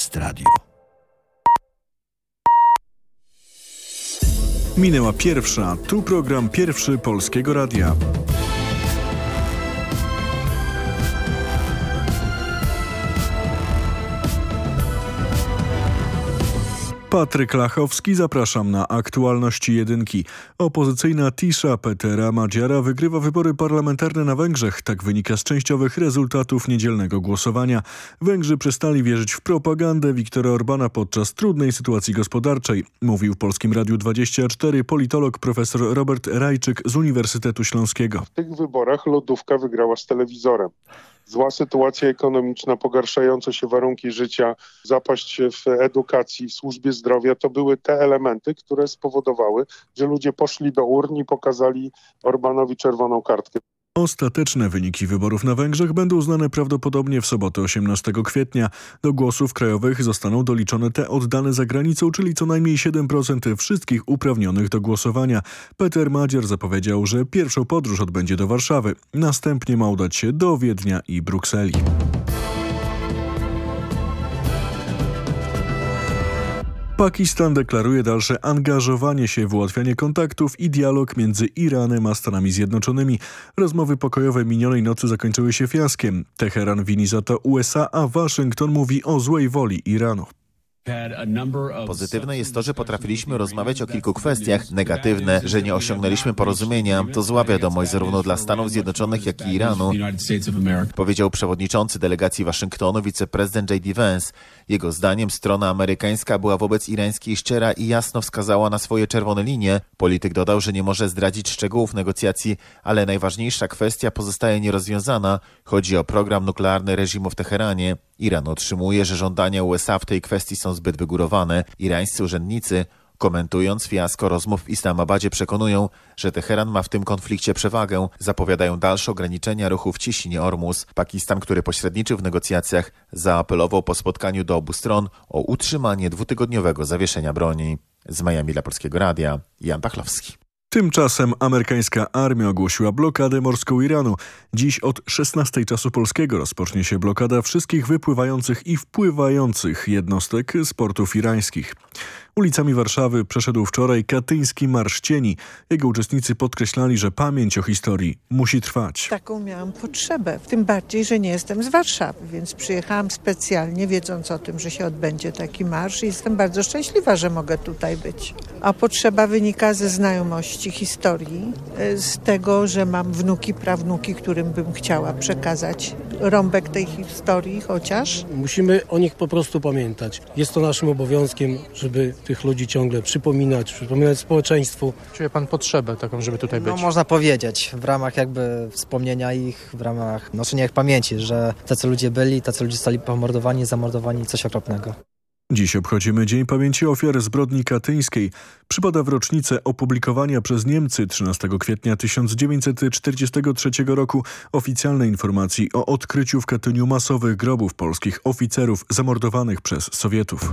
Jest Radio. Minęła pierwsza, tu program pierwszy Polskiego Radia. Patryk Lachowski, zapraszam na aktualności jedynki. Opozycyjna Tisza Petera Madziara wygrywa wybory parlamentarne na Węgrzech. Tak wynika z częściowych rezultatów niedzielnego głosowania. Węgrzy przestali wierzyć w propagandę Viktora Orbana podczas trudnej sytuacji gospodarczej. Mówił w Polskim Radiu 24 politolog profesor Robert Rajczyk z Uniwersytetu Śląskiego. W tych wyborach lodówka wygrała z telewizorem zła sytuacja ekonomiczna, pogarszające się warunki życia, zapaść w edukacji, w służbie zdrowia, to były te elementy, które spowodowały, że ludzie poszli do urn i pokazali Orbanowi czerwoną kartkę. Ostateczne wyniki wyborów na Węgrzech będą znane prawdopodobnie w sobotę 18 kwietnia. Do głosów krajowych zostaną doliczone te oddane za granicą, czyli co najmniej 7% wszystkich uprawnionych do głosowania. Peter Madzier zapowiedział, że pierwszą podróż odbędzie do Warszawy. Następnie ma udać się do Wiednia i Brukseli. Pakistan deklaruje dalsze angażowanie się w ułatwianie kontaktów i dialog między Iranem a Stanami Zjednoczonymi. Rozmowy pokojowe minionej nocy zakończyły się fiaskiem. Teheran wini za to USA, a Waszyngton mówi o złej woli Iranu. Pozytywne jest to, że potrafiliśmy rozmawiać o kilku kwestiach. Negatywne, że nie osiągnęliśmy porozumienia. To zła wiadomość zarówno dla Stanów Zjednoczonych, jak i Iranu, powiedział przewodniczący delegacji Waszyngtonu wiceprezydent J.D. Vance. Jego zdaniem strona amerykańska była wobec irańskiej szczera i jasno wskazała na swoje czerwone linie. Polityk dodał, że nie może zdradzić szczegółów negocjacji, ale najważniejsza kwestia pozostaje nierozwiązana. Chodzi o program nuklearny reżimu w Teheranie. Iran otrzymuje, że żądania USA w tej kwestii są zbyt wygórowane. Irańscy urzędnicy Komentując fiasko rozmów w Islamabadzie przekonują, że Teheran ma w tym konflikcie przewagę. Zapowiadają dalsze ograniczenia ruchu w Ciśnienie Ormus. Pakistan, który pośredniczył w negocjacjach, zaapelował po spotkaniu do obu stron o utrzymanie dwutygodniowego zawieszenia broni. Z Miami dla Polskiego Radia, Jan Pachlowski. Tymczasem amerykańska armia ogłosiła blokadę morską Iranu. Dziś od 16 czasu polskiego rozpocznie się blokada wszystkich wypływających i wpływających jednostek z portów irańskich. Ulicami Warszawy przeszedł wczoraj katyński Marsz Cieni. Jego uczestnicy podkreślali, że pamięć o historii musi trwać. Taką miałam potrzebę, tym bardziej, że nie jestem z Warszawy, więc przyjechałam specjalnie, wiedząc o tym, że się odbędzie taki marsz i jestem bardzo szczęśliwa, że mogę tutaj być. A potrzeba wynika ze znajomości historii, z tego, że mam wnuki, prawnuki, którym bym chciała przekazać rąbek tej historii chociaż. Musimy o nich po prostu pamiętać. Jest to naszym obowiązkiem, żeby tych ludzi ciągle przypominać, przypominać społeczeństwu. Czuje pan potrzebę taką, żeby tutaj być? No można powiedzieć, w ramach jakby wspomnienia ich, w ramach noszenia ich pamięci, że tacy ludzie byli, tacy ludzie zostali pomordowani, zamordowani, coś okropnego. Dziś obchodzimy Dzień Pamięci Ofiar Zbrodni Katyńskiej. Przypada w rocznicę opublikowania przez Niemcy 13 kwietnia 1943 roku oficjalnej informacji o odkryciu w Katyniu masowych grobów polskich oficerów zamordowanych przez Sowietów.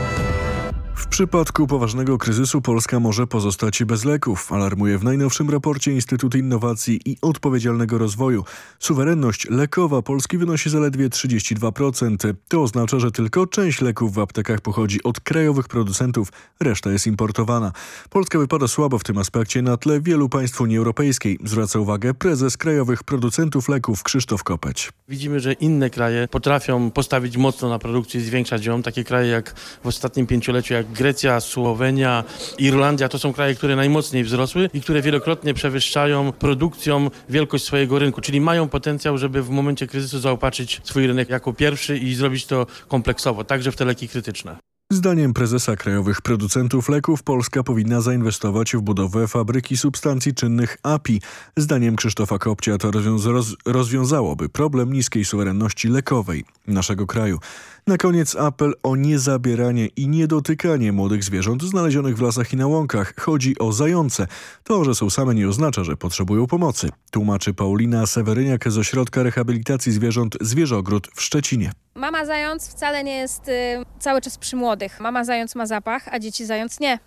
Przypadku poważnego kryzysu Polska może pozostać bez leków, alarmuje w najnowszym raporcie Instytut Innowacji i Odpowiedzialnego Rozwoju. Suwerenność lekowa Polski wynosi zaledwie 32%. To oznacza, że tylko część leków w aptekach pochodzi od krajowych producentów, reszta jest importowana. Polska wypada słabo w tym aspekcie na tle wielu państw Unii Europejskiej, zwraca uwagę prezes krajowych producentów leków Krzysztof Kopeć. Widzimy, że inne kraje potrafią postawić mocno na produkcję i zwiększać ją. Takie kraje jak w ostatnim pięcioleciu, jak Grecja, Słowenia, Irlandia to są kraje, które najmocniej wzrosły i które wielokrotnie przewyższają produkcją wielkość swojego rynku, czyli mają potencjał, żeby w momencie kryzysu zaopatrzyć swój rynek jako pierwszy i zrobić to kompleksowo, także w te leki krytyczne. Zdaniem prezesa krajowych producentów leków Polska powinna zainwestować w budowę fabryki substancji czynnych API. Zdaniem Krzysztofa Kopcia to rozwiąza rozwiązałoby problem niskiej suwerenności lekowej naszego kraju. Na koniec apel o niezabieranie i niedotykanie młodych zwierząt znalezionych w lasach i na łąkach. Chodzi o zające. To, że są same nie oznacza, że potrzebują pomocy. Tłumaczy Paulina Seweryniak z Ośrodka Rehabilitacji Zwierząt Zwierzogród w Szczecinie. Mama zając wcale nie jest y, cały czas przy młodych. Mama zając ma zapach, a dzieci zając nie.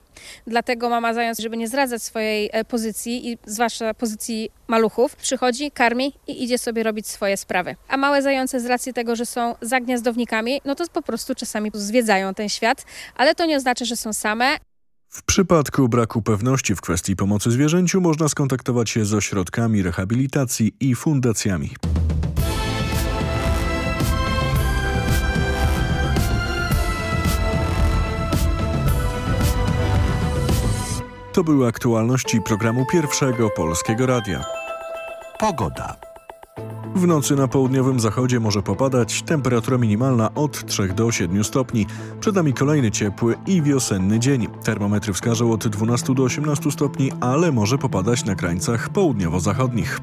Dlatego mama zając, żeby nie zdradzać swojej e, pozycji i zwłaszcza pozycji maluchów, przychodzi, karmi i idzie sobie robić swoje sprawy. A małe zające z racji tego, że są zagniazdownikami, no to po prostu czasami zwiedzają ten świat, ale to nie oznacza, że są same. W przypadku braku pewności w kwestii pomocy zwierzęciu można skontaktować się z ośrodkami rehabilitacji i fundacjami. To były aktualności programu Pierwszego Polskiego Radia. Pogoda. W nocy na południowym zachodzie może popadać, temperatura minimalna od 3 do 7 stopni. Przed nami kolejny ciepły i wiosenny dzień. Termometry wskażą od 12 do 18 stopni, ale może popadać na krańcach południowo-zachodnich.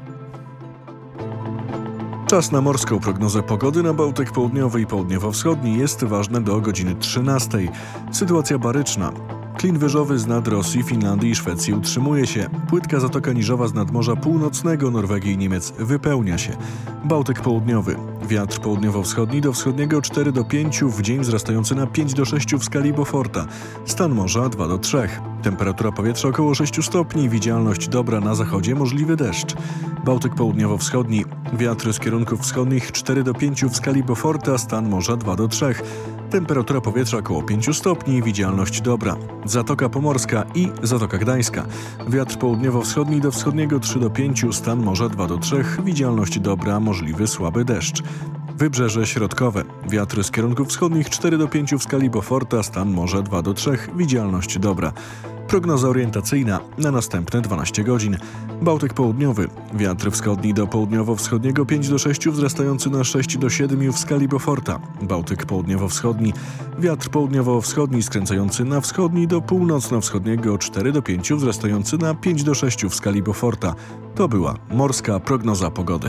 Czas na morską prognozę pogody na Bałtyk Południowy i Południowo-Wschodni jest ważny do godziny 13. Sytuacja baryczna. Klin wyżowy z nad Rosji, Finlandii i Szwecji utrzymuje się. Płytka Zatoka Niżowa z nadmorza północnego Norwegii i Niemiec wypełnia się. Bałtyk południowy. Wiatr południowo-wschodni do wschodniego 4 do 5, w dzień wzrastający na 5 do 6 w skali Beauforta. Stan morza 2 do 3. Temperatura powietrza około 6 stopni, widzialność dobra na zachodzie, możliwy deszcz. Bałtyk południowo-wschodni. Wiatr z kierunków wschodnich 4 do 5 w skali Beauforta, stan morza 2 do 3. Temperatura powietrza około 5 stopni, widzialność dobra. Zatoka Pomorska i Zatoka Gdańska. Wiatr południowo-wschodni do wschodniego 3 do 5, stan morza 2 do 3, widzialność dobra, możliwy słaby deszcz. Wybrzeże środkowe. Wiatr z kierunków wschodnich 4 do 5 w skali Beauforta, stan morza 2 do 3, widzialność dobra. Prognoza orientacyjna na następne 12 godzin. Bałtyk południowy. Wiatr wschodni do południowo-wschodniego 5 do 6, wzrastający na 6 do 7 w skali Beauforta. Bałtyk południowo-wschodni. Wiatr południowo-wschodni skręcający na wschodni do północno-wschodniego 4 do 5, wzrastający na 5 do 6 w skali Beauforta. To była morska prognoza pogody.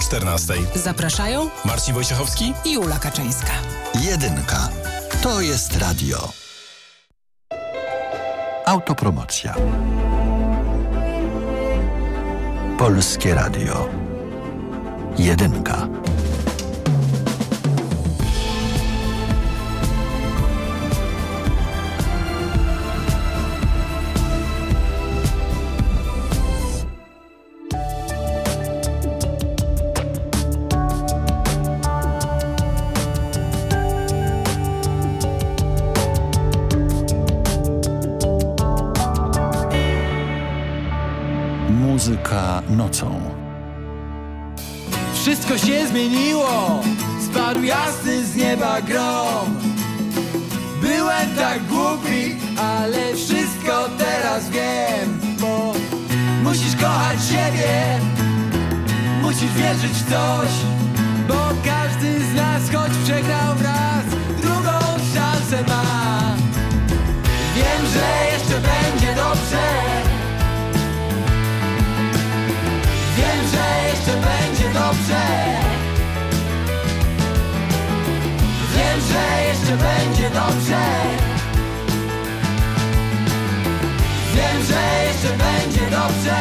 14. Zapraszają Marcin Wojciechowski i Ula Kaczyńska. Jedynka. To jest radio. Autopromocja. Polskie Radio. Jedynka. Grom. Byłem tak głupi, ale wszystko teraz wiem, bo musisz kochać siebie, musisz wierzyć w coś, bo każdy z nas, choć przegrał raz, drugą szansę ma. Wiem, że jeszcze będzie dobrze. Wiem, że jeszcze będzie dobrze Że jeszcze będzie dobrze. Wiem, że jeszcze będzie dobrze.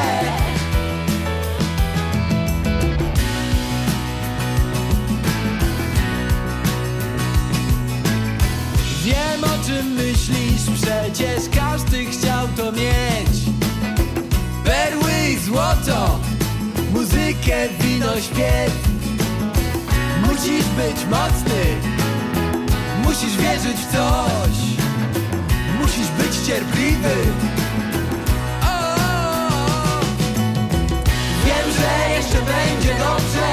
Wiem o czym myślisz, przecież każdy chciał to mieć. Perły i złoto muzykę, wino, śpiew. Musisz być mocny Musisz wierzyć w coś. Musisz być cierpliwy. O, o, o. Wiem, że jeszcze będzie dobrze.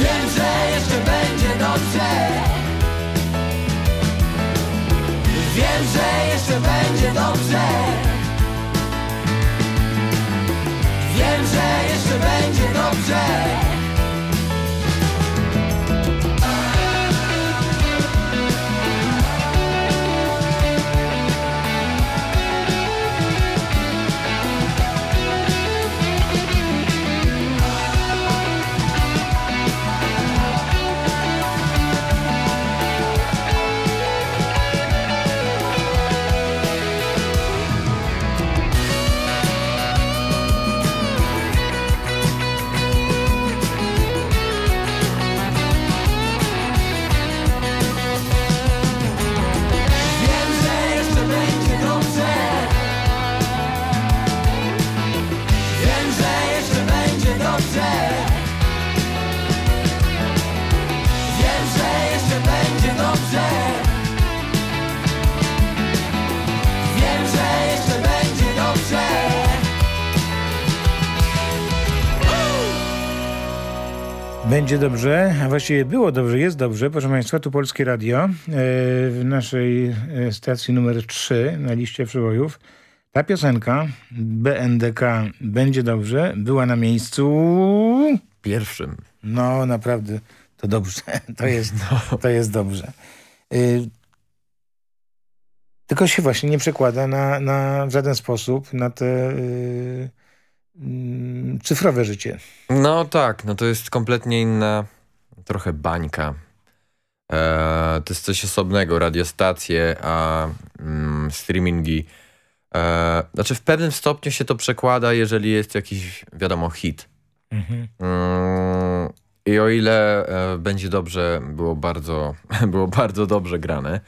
Wiem, że jeszcze będzie dobrze. Wiem, że jeszcze będzie dobrze. Wiem, że jeszcze będzie dobrze. Będzie dobrze, a właściwie było dobrze, jest dobrze. Proszę Państwa, tu Polskie Radio e, w naszej e, stacji numer 3 na liście przebojów. Ta piosenka BNDK Będzie dobrze była na miejscu... Pierwszym. No, naprawdę, to dobrze. To jest, to jest dobrze. Y, tylko się właśnie nie przekłada na, na w żaden sposób na te y, cyfrowe życie. No tak, no to jest kompletnie inna trochę bańka. E, to jest coś osobnego, radiostacje, a mm, streamingi. E, znaczy w pewnym stopniu się to przekłada, jeżeli jest jakiś, wiadomo, hit. Mhm. Mm, I o ile e, będzie dobrze, było bardzo, było bardzo dobrze grane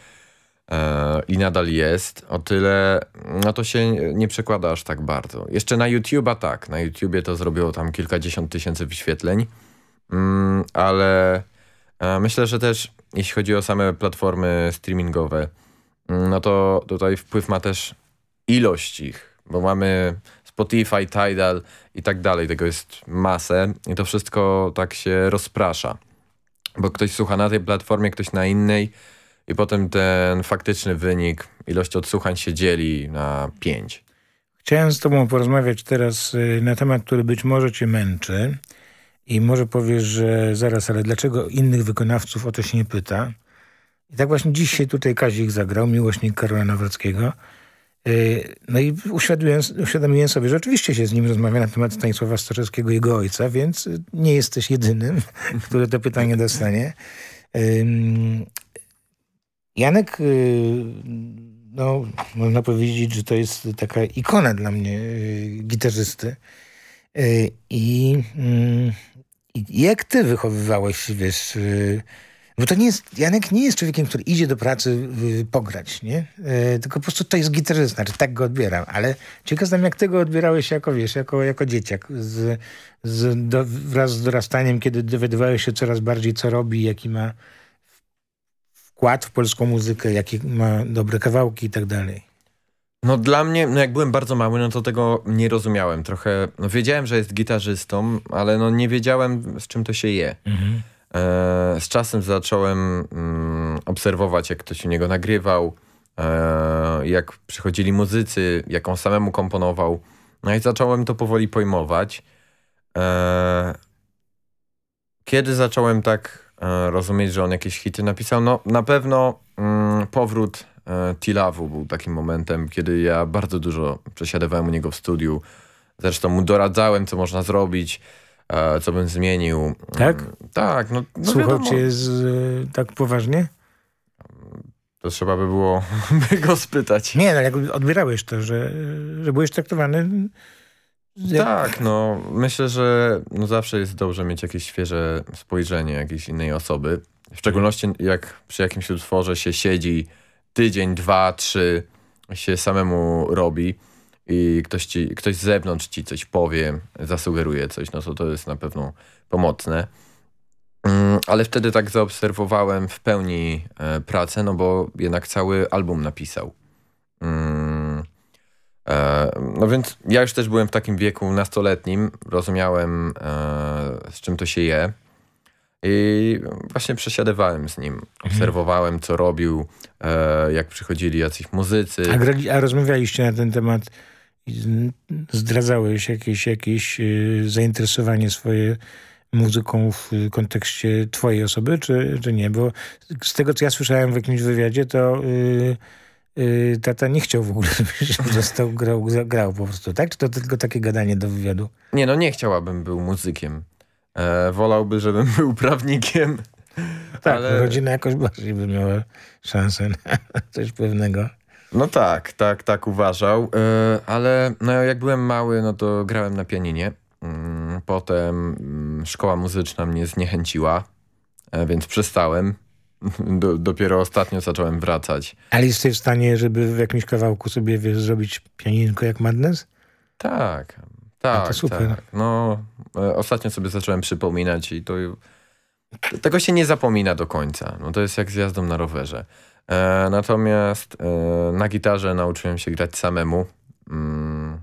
i nadal jest, o tyle no to się nie przekłada aż tak bardzo. Jeszcze na YouTube'a tak, na YouTubie to zrobiło tam kilkadziesiąt tysięcy wyświetleń, mm, ale e, myślę, że też jeśli chodzi o same platformy streamingowe, mm, no to tutaj wpływ ma też ilość ich, bo mamy Spotify, Tidal i tak dalej. Tego jest masę i to wszystko tak się rozprasza. Bo ktoś słucha na tej platformie, ktoś na innej i potem ten faktyczny wynik, ilość odsłuchań się dzieli na pięć. Chciałem z tobą porozmawiać teraz y, na temat, który być może cię męczy i może powiesz, że zaraz, ale dlaczego innych wykonawców o to się nie pyta? I tak właśnie dzisiaj tutaj Kazik zagrał, miłośnik Karola Nawrockiego. Y, No i uświadomiłem, uświadomiłem sobie, że oczywiście się z nim rozmawia na temat Stanisława Stoczewskiego, jego ojca, więc nie jesteś jedynym, który to pytanie dostanie. Janek, y, no można powiedzieć, że to jest taka ikona dla mnie y, gitarzysty. Y, I, mm, I jak ty wychowywałeś, wiesz, bo to nie jest, Janek nie jest człowiekiem, który idzie do pracy pograć, nie? Tylko po prostu to jest gitarzysta, czy tak go odbieram. Ale ciekaw jestem, jak ty go odbierałeś jako, wiesz, jako, jako dzieciak. Z, z, do, wraz z dorastaniem, kiedy dowiadywałeś się coraz bardziej, co robi, jaki ma wkład w polską muzykę, jakie ma dobre kawałki i tak dalej. No dla mnie, no jak byłem bardzo mały, no to tego nie rozumiałem. Trochę, no wiedziałem, że jest gitarzystą, ale no nie wiedziałem, z czym to się je. Mhm. E, z czasem zacząłem mm, obserwować, jak ktoś u niego nagrywał, e, jak przychodzili muzycy, jak on samemu komponował. No i zacząłem to powoli pojmować. E, kiedy zacząłem tak rozumieć, że on jakieś hity napisał? No na pewno mm, powrót e, Tilawu był takim momentem, kiedy ja bardzo dużo przesiadywałem u niego w studiu. Zresztą mu doradzałem, co można zrobić, e, co bym zmienił. Tak? Mm, tak, no, no Słuchał wiadomo. cię z, y, tak poważnie? To trzeba by było by go spytać. Nie, no jak odbierałeś to, że, że byłeś traktowany... Tak, no myślę, że no, zawsze jest dobrze mieć jakieś świeże spojrzenie jakiejś innej osoby. W szczególności jak przy jakimś utworze się siedzi tydzień, dwa, trzy, się samemu robi i ktoś, ci, ktoś z zewnątrz ci coś powie, zasugeruje coś, no to to jest na pewno pomocne. Mm, Ale wtedy tak zaobserwowałem w pełni e, pracę, no bo jednak cały album napisał. E, no więc ja już też byłem w takim wieku nastoletnim, rozumiałem e, z czym to się je i właśnie przesiadywałem z nim, obserwowałem co robił, e, jak przychodzili jacyś muzycy. A, grali, a rozmawialiście na ten temat, zdradzałeś jakieś, jakieś zainteresowanie swoje muzyką w kontekście twojej osoby, czy, czy nie? Bo z tego, co ja słyszałem w jakimś wywiadzie, to y, y, tata nie chciał w ogóle, żebyś został, grał, grał po prostu, tak? Czy to tylko takie gadanie do wywiadu? Nie, no nie chciałabym był muzykiem. E, wolałby, żebym był prawnikiem. Tak, ale... rodzina jakoś bardziej by miała szansę na coś pewnego. No tak, tak, tak uważał, e, ale no jak byłem mały, no to grałem na pianinie. Mm, Potem mm, szkoła muzyczna mnie zniechęciła, e, więc przestałem. Do, dopiero ostatnio zacząłem wracać. Ale jesteś w stanie, żeby w jakimś kawałku sobie wiesz, zrobić pianinko jak Madness? Tak, tak, to super. tak. No, e, ostatnio sobie zacząłem przypominać i to tego się nie zapomina do końca. No to jest jak z jazdą na rowerze. E, natomiast e, na gitarze nauczyłem się grać samemu. Mm.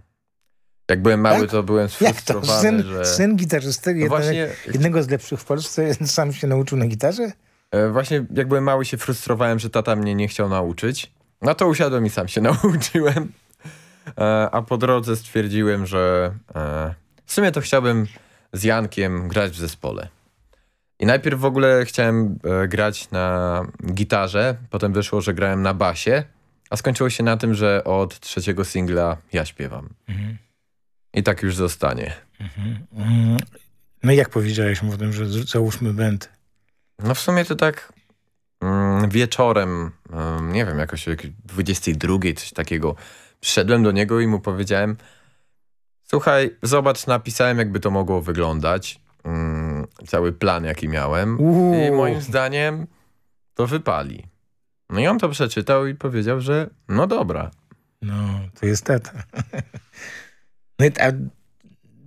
Jak byłem mały, Tak? to byłem Jak to? sfrustrowany, Syn, że... syn gitarzysty, No jedne, właśnie- jednego z lepszych w Polsce, sam się nauczył na gitarze? E, Właśnie jak byłem mały się frustrowałem, że tata mnie nie chciał nauczyć. No to usiadłem i sam się nauczyłem. E, A po drodze stwierdziłem, że e, w sumie to chciałbym z Jankiem grać w zespole. I najpierw w ogóle chciałem grać na gitarze, potem wyszło, że grałem na basie, a skończyło się na tym, że od trzeciego singla ja śpiewam. Mhm. I tak już zostanie. Mm, No i jak powiedziałeś mu o tym, że załóżmy band? No w sumie to tak mm, wieczorem, mm, nie wiem, jakoś o jakiej 22, coś takiego, przyszedłem do niego i mu powiedziałem słuchaj, zobacz, napisałem jakby to mogło wyglądać, mm, cały plan jaki miałem Uuu. i moim zdaniem to wypali. No i on to przeczytał i powiedział, że no dobra. No, to jest tata. No i a,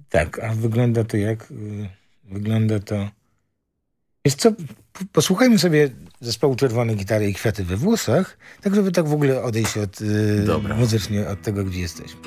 tak, a wygląda to jak? Y, Wygląda to... Jest co, posłuchajmy sobie zespołu Czerwone Gitary i Kwiaty we włosach, tak żeby tak w ogóle odejść od, y, Dobra. muzycznie od tego, gdzie jesteśmy.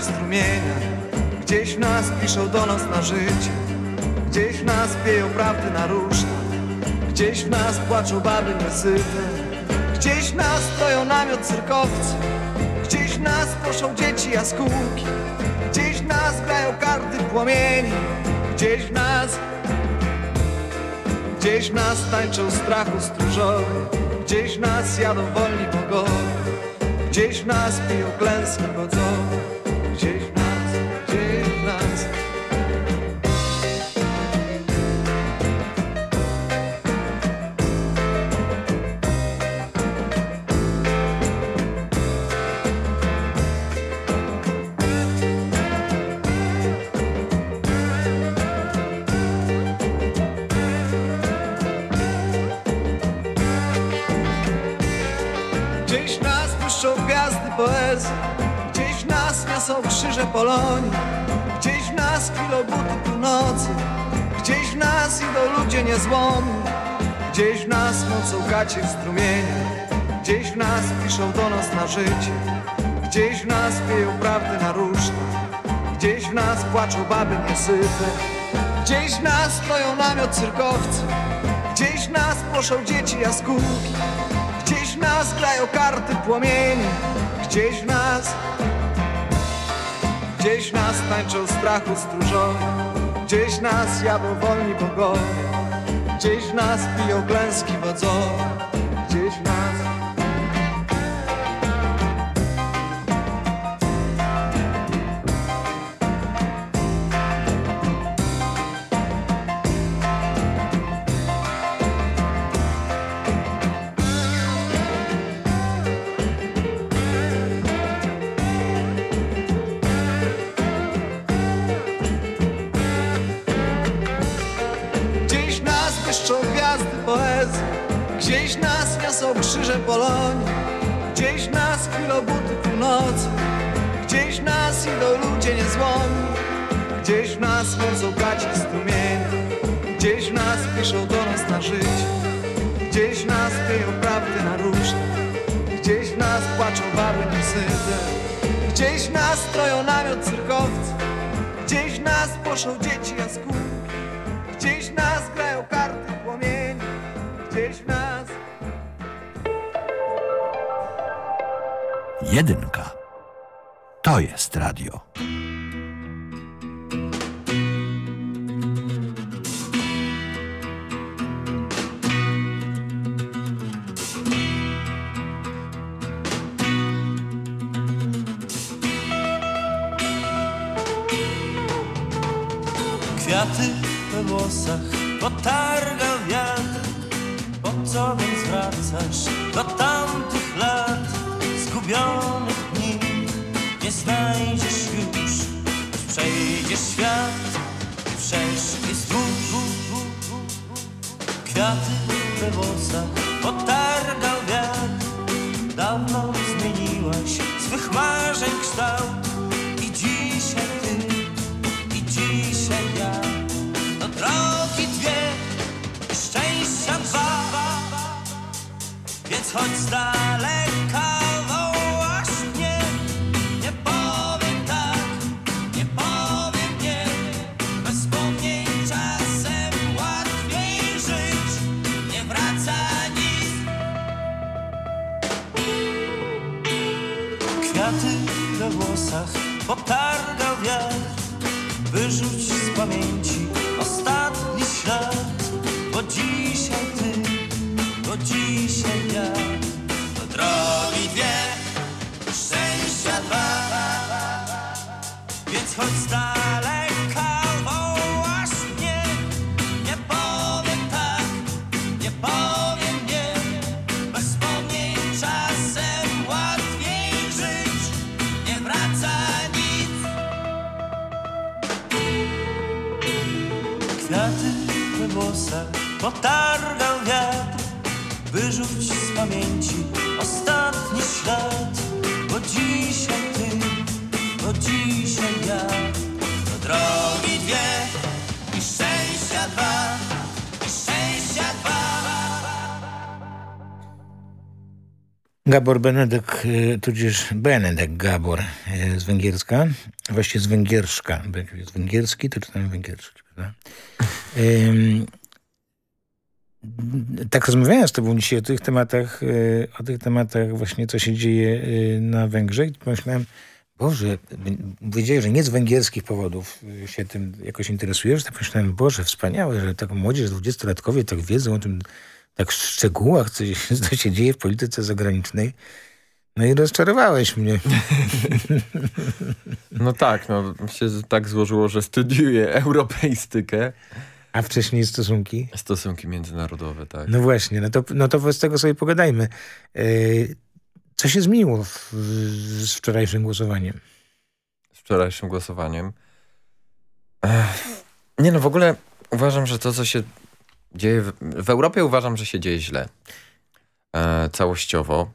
Strumienia. Gdzieś w nas piszą do nas na życie. Gdzieś w nas pieją prawdy na ruszta Gdzieś w nas płaczą baby niesyte. Gdzieś w nas stoją namiot cyrkowcy. Gdzieś w nas proszą dzieci jaskółki. Gdzieś w nas grają karty płomieni. Gdzieś w nas Gdzieś w nas tańczą strachu stróżowie Gdzieś w nas jadą wolni bogowie Gdzieś nas wodzowe Gdzieś w nas, gdzieś niosą krzyże Polonii Gdzieś w nas kwilą buty północy Gdzieś w nas idą ludzie niezłomni Gdzieś w nas mocą gacie strumienia Gdzieś w nas piszą do nas na życie Gdzieś w nas pieją prawdy na ruszta Gdzieś w nas płaczą baby niesyte Gdzieś w nas stoją namiot cyrkowcy Gdzieś w nas proszą dzieci jaskółki Gdzieś w nas grają karty płomieni Gdzieś w nas Gdzieś nas tańczą strachu stróżowie Gdzieś nas jadą wolni bogowie Gdzieś nas piją klęski wodzowe niesyte Gdzieś nas stroją namiot cyrkowcy. Gdzieś nas poszą dzieci jaskółki. Gdzieś nas grają karty płomieni. Gdzieś nas. Jedynka. To jest radio. Kwiaty we włosach potargał wiatr Wyrzuć z pamięci ostatni ślad. Bo dzisiaj ty, bo dzisiaj ja. To drogi dwie i szczęścia dwa I szczęścia dwa. Gabor Benedek, y, tudzież Benedek Gabor y, z Węgierska, właściwie z Węgierszka, bo jak jest węgierski, to czytam węgierski, prawda? Ym, tak rozmawiając z tobą dzisiaj o tych tematach, y, o tych tematach właśnie, co się dzieje y, na Węgrzech, pomyślałem, Boże, wiedziałem, że nie z węgierskich powodów y, się tym jakoś interesujesz, to pomyślałem, Boże, wspaniałe, że taką młodzież, dwudziestolatkowie tak wiedzą o tym, tak w szczegółach, co się, co się dzieje w polityce zagranicznej. No i rozczarowałeś mnie. No tak, no się tak złożyło, że studiuję europeistykę. A wcześniej stosunki? Stosunki międzynarodowe, tak. No właśnie, no to, no to z tego sobie pogadajmy. Yy, co się zmieniło w, z wczorajszym głosowaniem? Z wczorajszym głosowaniem? Ech, nie no, w ogóle uważam, że to, co się dzieje w, w Europie, uważam, że się dzieje źle. E, całościowo.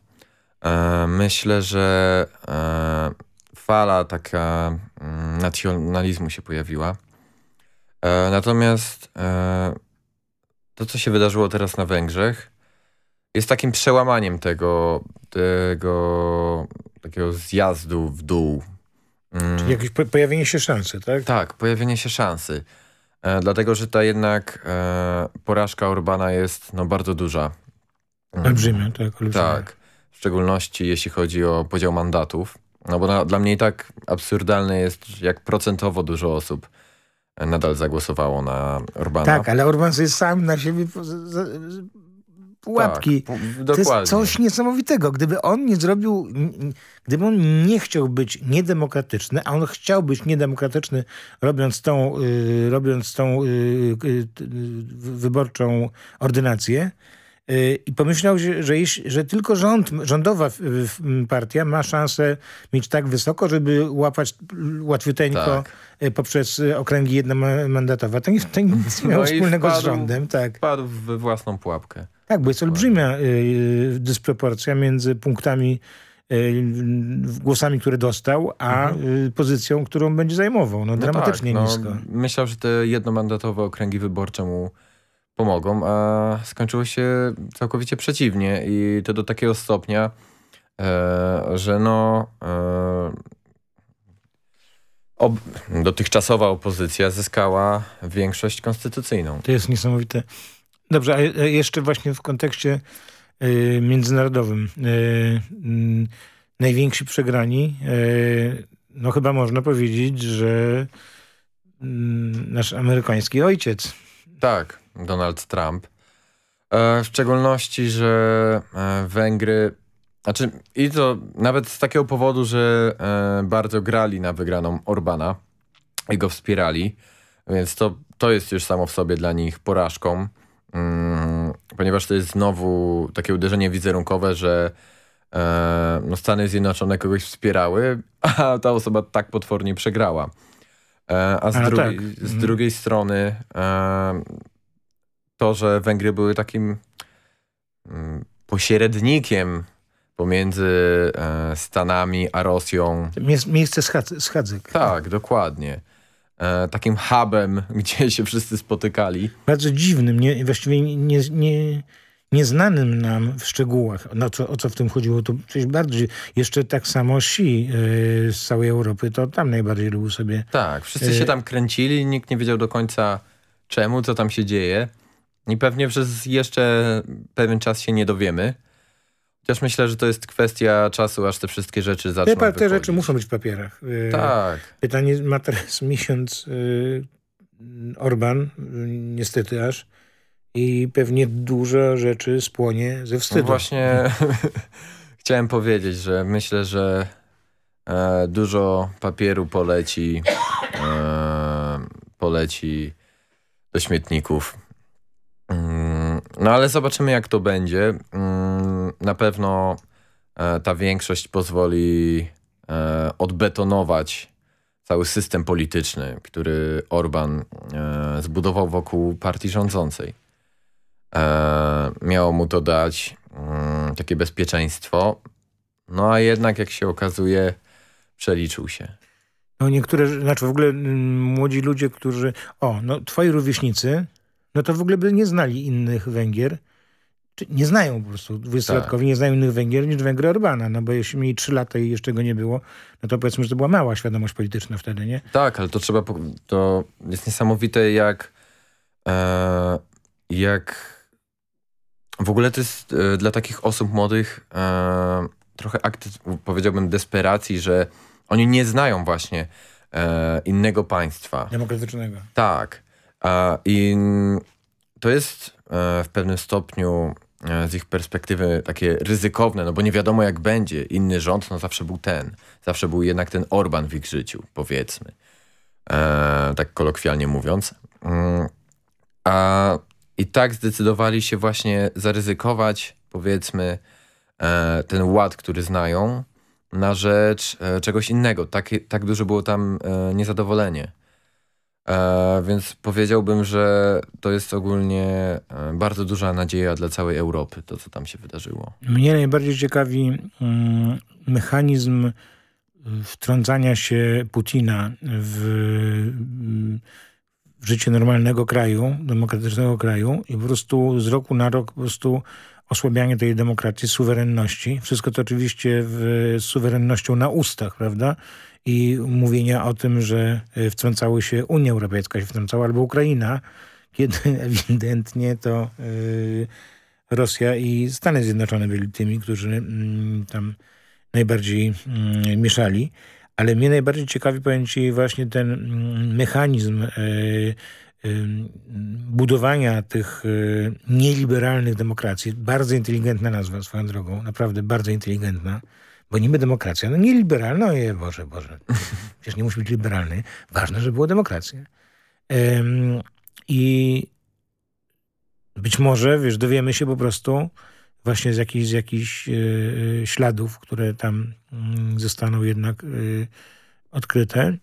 E, myślę, że e, fala taka mm, nacjonalizmu się pojawiła. E, natomiast to, co się wydarzyło teraz na Węgrzech, jest takim przełamaniem tego, tego takiego zjazdu w dół. Mm. Czyli jakieś po pojawienie się szansy, tak? Tak, pojawienie się szansy. Dlatego, że ta jednak porażka Orbana jest no, bardzo duża. Olbrzymia, tak. Olbrzymia. Tak, w szczególności jeśli chodzi o podział mandatów. No bo na, dla mnie i tak absurdalne jest, jak procentowo dużo osób nadal zagłosowało na Orbana. Tak, ale Orban jest sam na siebie pułapki. Tak, to jest coś niesamowitego. Gdyby on nie zrobił, gdyby on nie chciał być niedemokratyczny, a on chciał być niedemokratyczny, robiąc tą, y, robiąc tą y, y, wyborczą ordynację, i pomyślał, że, że, tylko rząd, rządowa partia ma szansę mieć tak wysoko, żeby łapać łatwiuteńko tak. poprzez okręgi jednomandatowe. To, nie, to nic nie miało no wspólnego wpadł, z rządem. Tak. Wpadł we własną pułapkę. Tak, bo jest olbrzymia y, dysproporcja między punktami y, głosami, które dostał, a Mhm. y, pozycją, którą będzie zajmował. No, dramatycznie tak, nisko. Myślał, że te jednomandatowe okręgi wyborcze mu pomogą, a skończyło się całkowicie przeciwnie i to do takiego stopnia, e, że no e, ob, dotychczasowa opozycja zyskała większość konstytucyjną. To jest niesamowite. Dobrze, a e, jeszcze właśnie w kontekście y, międzynarodowym. Y, y, najwięksi przegrani, no chyba można powiedzieć, że nasz amerykański ojciec. Tak, Donald Trump. E, w szczególności, że e, Węgry, znaczy i to nawet z takiego powodu, że e, bardzo grali na wygraną Orbana i go wspierali, więc to, to jest już samo w sobie dla nich porażką, mm, ponieważ to jest znowu takie uderzenie wizerunkowe, że no Stany Zjednoczone kogoś wspierały, a ta osoba tak potwornie przegrała. E, a z, A, drugiej, tak. z Mhm. drugiej strony e, to, że Węgry były takim mm, pośrednikiem pomiędzy e, Stanami a Rosją. Miejsce schadz- schadzek. Tak, dokładnie. Takim hubem, gdzie się wszyscy spotykali. Bardzo dziwnym, nie, właściwie nie, nie, nieznanym nam w szczegółach, no co, o co w tym chodziło. To przecież bardziej, jeszcze tak samo Xi yy, z całej Europy, to tam najbardziej lubił sobie. Tak, wszyscy E, się tam kręcili, nikt nie wiedział do końca czemu, co tam się dzieje. I pewnie przez jeszcze pewien czas się nie dowiemy. Chociaż myślę, że to jest kwestia czasu, aż te wszystkie rzeczy zaczną Te, te rzeczy muszą być w papierach. Yy, Tak. Pytanie ma teraz miesiąc Orban, niestety aż, i pewnie dużo rzeczy spłonie ze wstydu. No właśnie chciałem powiedzieć, że myślę, że e, dużo papieru poleci, e, poleci do śmietników. Mm, no ale zobaczymy jak to będzie. Mm, na pewno e, ta większość pozwoli e, odbetonować cały system polityczny, który Orban e, zbudował wokół partii rządzącej. E, miało mu to dać mm, takie bezpieczeństwo. No a jednak, jak się okazuje, przeliczył się. No niektóre, znaczy w ogóle mm, młodzi ludzie, którzy, o, no twoi rówieśnicy, no to w ogóle by nie znali innych Węgier, czy nie znają po prostu, dwudziestolatkowie nie znają innych Węgier niż Węgry Orbana, no bo jeśli mieli trzy lata i jeszcze go nie było, no to powiedzmy, że to była mała świadomość polityczna wtedy, nie? Tak, ale to trzeba. To jest niesamowite, jak. E, jak. W ogóle to jest e, dla takich osób młodych e, trochę akt, powiedziałbym, desperacji, że oni nie znają właśnie e, innego państwa. Demokratycznego. Tak. I to jest w pewnym stopniu z ich perspektywy takie ryzykowne, no bo nie wiadomo jak będzie. Inny rząd, no zawsze był ten. Zawsze był jednak ten Orban w ich życiu, powiedzmy. Tak kolokwialnie mówiąc. Mm, a i tak zdecydowali się właśnie zaryzykować, powiedzmy, e, ten ład, który znają, na rzecz e, czegoś innego. Tak, tak duże było tam e, niezadowolenie. Więc powiedziałbym, że to jest ogólnie bardzo duża nadzieja dla całej Europy, to co tam się wydarzyło. Mnie najbardziej ciekawi mm, mechanizm wtrącania się Putina w, mm, w życie normalnego kraju, demokratycznego kraju i po prostu z roku na rok po prostu osłabianie tej demokracji, suwerenności. Wszystko to oczywiście w, z suwerennością na ustach, prawda? I mówienia o tym, że y, wtrącały się Unia Europejska się wtrącała albo Ukraina, kiedy ewidentnie to y, Rosja i Stany Zjednoczone byli tymi, którzy mm, tam najbardziej mm, mieszali. Ale mnie najbardziej ciekawi, powiem ci, właśnie ten mm, mechanizm y, y, budowania tych y, nieliberalnych demokracji. Bardzo inteligentna nazwa swoją drogą, naprawdę bardzo inteligentna. Bo niby demokracja, no nieliberalna, ojej Boże, Boże. Przecież nie musi być liberalny. Ważne, żeby była demokracja. I być może, wiesz, dowiemy się po prostu właśnie z jakichś, z jakichś śladów, które tam zostaną jednak yy, odkryte.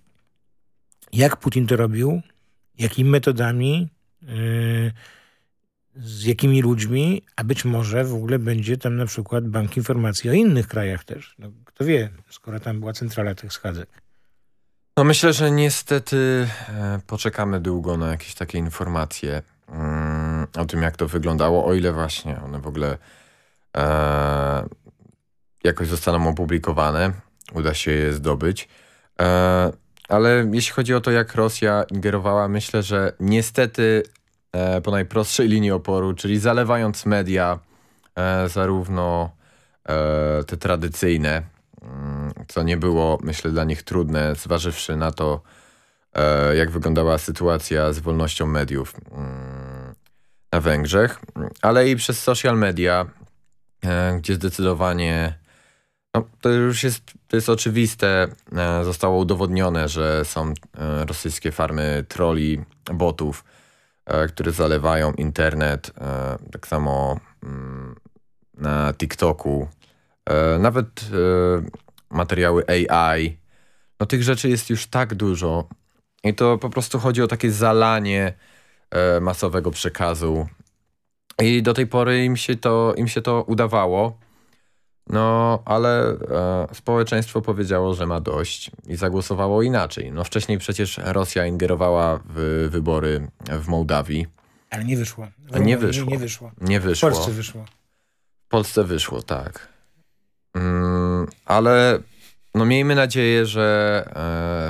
Jak Putin to robił, jakimi metodami, z jakimi ludźmi, a być może w ogóle będzie tam na przykład bank informacji o innych krajach też. No, kto wie, skoro tam była centrala tych schadzek. No myślę, że niestety e, poczekamy długo na jakieś takie informacje mm, o tym, jak to wyglądało, o ile właśnie one w ogóle e, jakoś zostaną opublikowane, uda się je zdobyć. E, ale jeśli chodzi o to, jak Rosja ingerowała, myślę, że niestety e, po najprostszej linii oporu, czyli zalewając media, e, zarówno e, te tradycyjne, mm, co nie było, myślę, dla nich trudne, zważywszy na to, e, jak wyglądała sytuacja z wolnością mediów mm, na Węgrzech, ale i przez social media, e, gdzie zdecydowanie no, to już jest, to jest oczywiste, e, zostało udowodnione, że są e, rosyjskie farmy troli, botów, e, które zalewają internet, e, tak samo mm, na TikToku, e, nawet e, materiały AI. No tych rzeczy jest już tak dużo i to po prostu chodzi o takie zalanie masowego przekazu i do tej pory im się to, im się to udawało. No, ale e, społeczeństwo powiedziało, że ma dość i zagłosowało inaczej. No wcześniej przecież Rosja ingerowała w wybory w Mołdawii. Ale nie wyszło. A nie wyszło. Nie, nie wyszło. Nie wyszło. W Polsce wyszło. W Polsce wyszło, tak. Mm, ale no miejmy nadzieję, że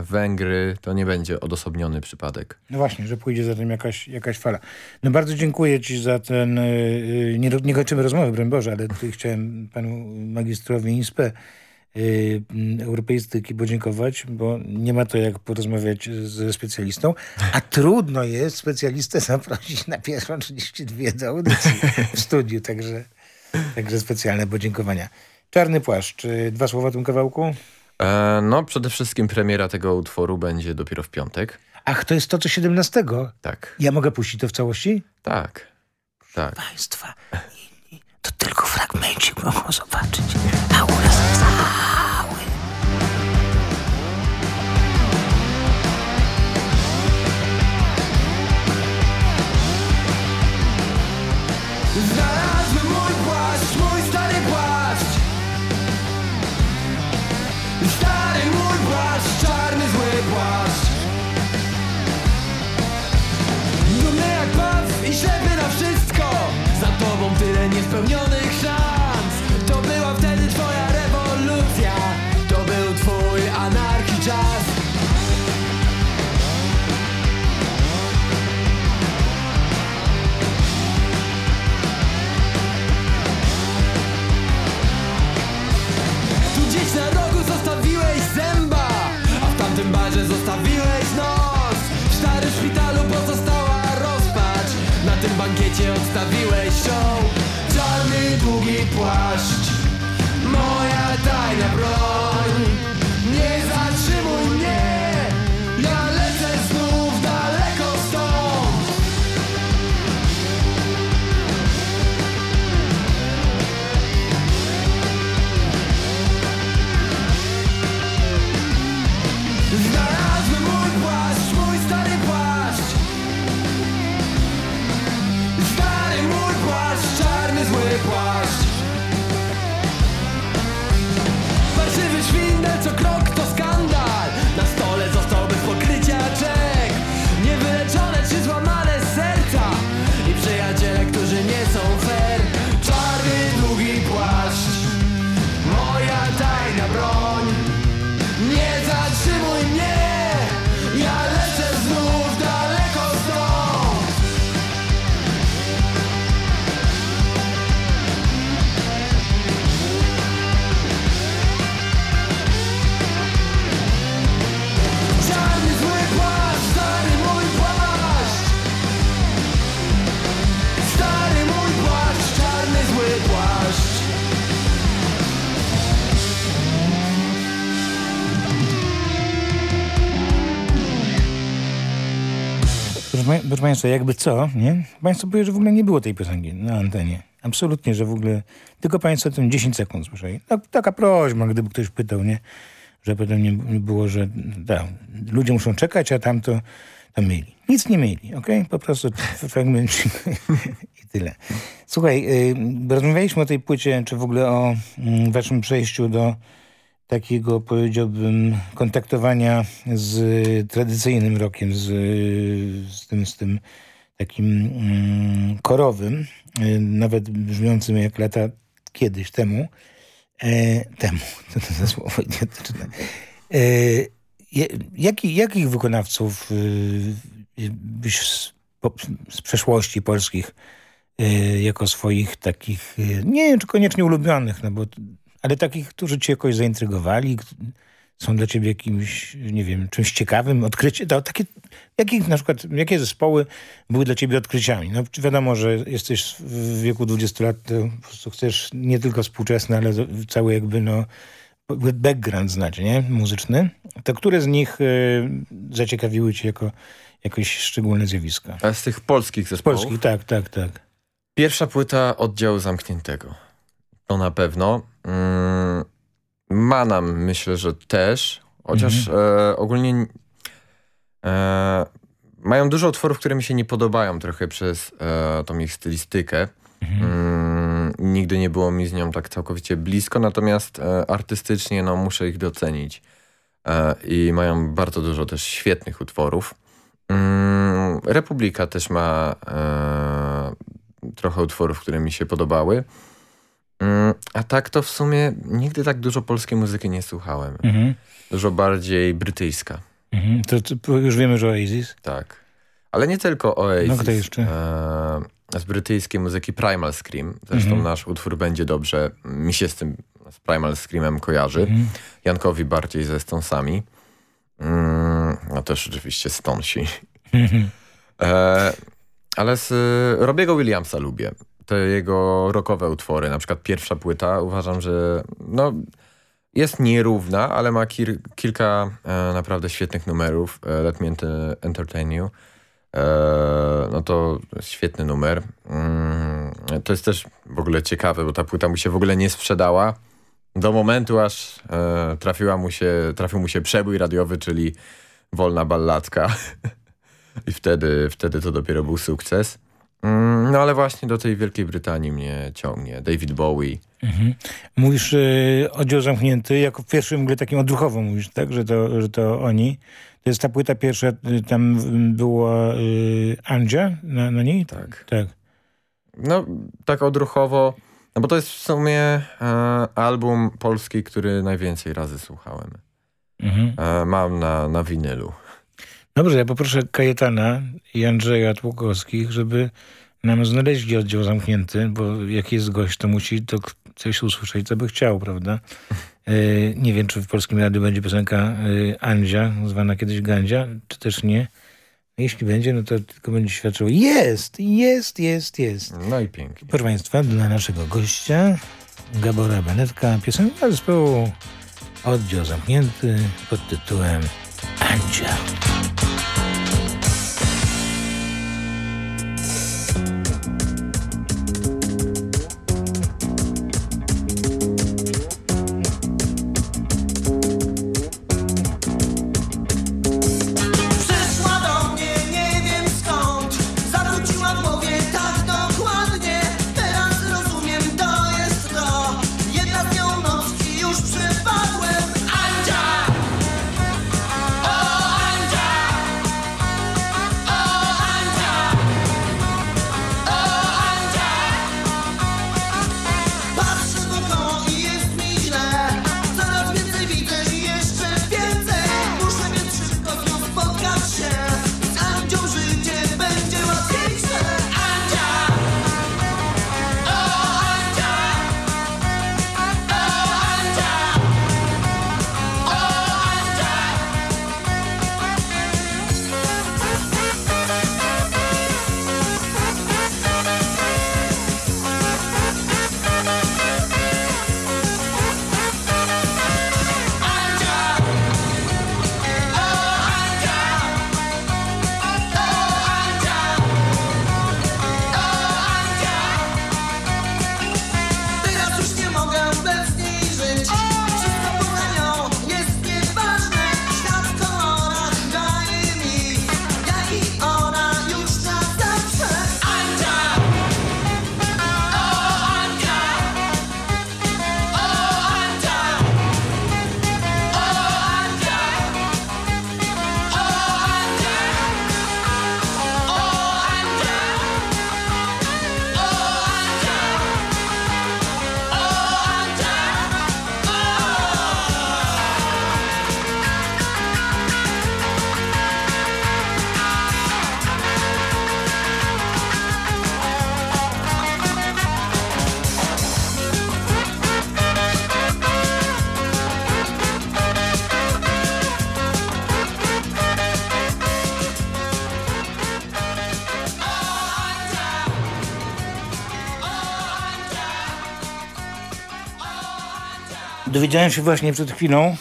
e, Węgry to nie będzie odosobniony przypadek. No właśnie, że pójdzie za tym jakaś, jakaś fala. No bardzo dziękuję ci za ten, yy, nie, nie kończymy rozmowy, broń Boże, ale chciałem panu magistrowi INSPE europeistyki podziękować, bo nie ma to jak porozmawiać ze specjalistą, a trudno jest specjalistę zaprosić na pierwszą 32 do audycji w studiu, także, także specjalne podziękowania. Czarny płaszcz, dwa słowa o tym kawałku? E, no przede wszystkim premiera tego utworu będzie dopiero w piątek. Ach, to jest to, co 17? Tak. Ja mogę puścić to w całości? Tak. Tak. Państwa, inni to tylko fragmencik mogą zobaczyć, tobą tyle niespełnionych Czarny, długi płaszcz. Moja tajna broń pa- proszę Państwa, jakby co, nie? Państwo powie, że w ogóle nie było tej piosenki na antenie. Absolutnie, że w ogóle... Tylko Państwo tym 10 sekund słyszeli. Tak, taka prośba, gdyby ktoś pytał, nie? Że potem nie, było, że da, ludzie muszą czekać, a tamto to mieli. Nic nie mieli, okej? Po prostu fragmencik i tyle. Słuchaj, y, rozmawialiśmy o tej płycie, czy w ogóle o mm, waszym przejściu do takiego, powiedziałbym, kontaktowania z tradycyjnym rokiem, z, z, tym, z tym takim mm, korowym, y, nawet brzmiącym jak lata kiedyś temu. E, temu, co to za słowo idiotyczne. E, jaki, jakich wykonawców y, byś z, z przeszłości polskich y, jako swoich takich, nie wiem czy koniecznie ulubionych, no bo, ale takich, którzy cię jakoś zaintrygowali, są dla ciebie jakimś, nie wiem, czymś ciekawym, odkrycie, to takie, jakich na przykład, jakie zespoły były dla ciebie odkryciami? No wiadomo, że jesteś w wieku 20 lat, to po prostu chcesz nie tylko współczesne, ale cały jakby no background znać, nie? Muzyczny. To które z nich y, zaciekawiły cię jako jakoś szczególne zjawisko? A z tych polskich zespołów? Polskich, tak, tak, tak. Pierwsza płyta oddziału zamkniętego. To na pewno. Mm, Manam myślę, że też. Chociaż mhm. e, ogólnie e, mają dużo utworów, które mi się nie podobają trochę przez e, tą ich stylistykę. Mhm. Mm, nigdy nie było mi z nią tak całkowicie blisko, natomiast e, artystycznie no, muszę ich docenić. E, I mają bardzo dużo też świetnych utworów. Mm, Republika też ma e, trochę utworów, które mi się podobały. Mm, a tak to w sumie nigdy tak dużo polskiej muzyki nie słuchałem. Mhm. Dużo bardziej brytyjska. Mhm. To, to, już wiemy, że Oasis? Tak. Ale nie tylko Oasis. No kto jeszcze? E, z brytyjskiej muzyki Primal Scream. Zresztą mhm. nasz utwór będzie dobrze. Mi się z tym, z Primal Screamem kojarzy. Mhm. Jankowi bardziej ze Stonesami. Mm, no też oczywiście Stonesi. Mhm. E, ale z Robiego Williamsa lubię te jego rockowe utwory, na przykład pierwsza płyta, uważam, że no, jest nierówna, ale ma kil kilka e, naprawdę świetnych numerów. E, Let Me Entertain You. E, no to świetny numer. Mm, to jest też w ogóle ciekawe, bo ta płyta mu się w ogóle nie sprzedała do momentu, aż e, trafiła mu się, trafił mu się przebój radiowy, czyli wolna balladka. I wtedy, wtedy to dopiero był sukces. Mm, no ale właśnie do tej Wielkiej Brytanii mnie ciągnie. David Bowie. Mhm. Mówisz y, oddział zamknięty, jako pierwszym ogóle takim odruchowo mówisz, tak? Że to, że to oni. To jest ta płyta pierwsza, y, tam była y, Andzia na, na niej? Tak. tak. No tak odruchowo, no bo to jest w sumie e, album polski, który najwięcej razy słuchałem. Mhm. E, mam na, na winylu. Dobrze, ja poproszę Kajetana i Andrzeja Tłukowskich, żeby nam znaleźli oddział zamknięty, bo jak jest gość, to musi to coś usłyszeć, co by chciał, prawda? E, nie wiem, czy w Polskim Radiu będzie piosenka e, Andzia, zwana kiedyś Gandzia, czy też nie. Jeśli będzie, no to tylko będzie świadczyło jest, jest, jest, jest. No i pięknie. Proszę Państwa, dla naszego gościa Gabora Benetka piosenka zespołu Oddział Zamknięty pod tytułem. Andzia! Dowiedziałem się właśnie przed chwilą,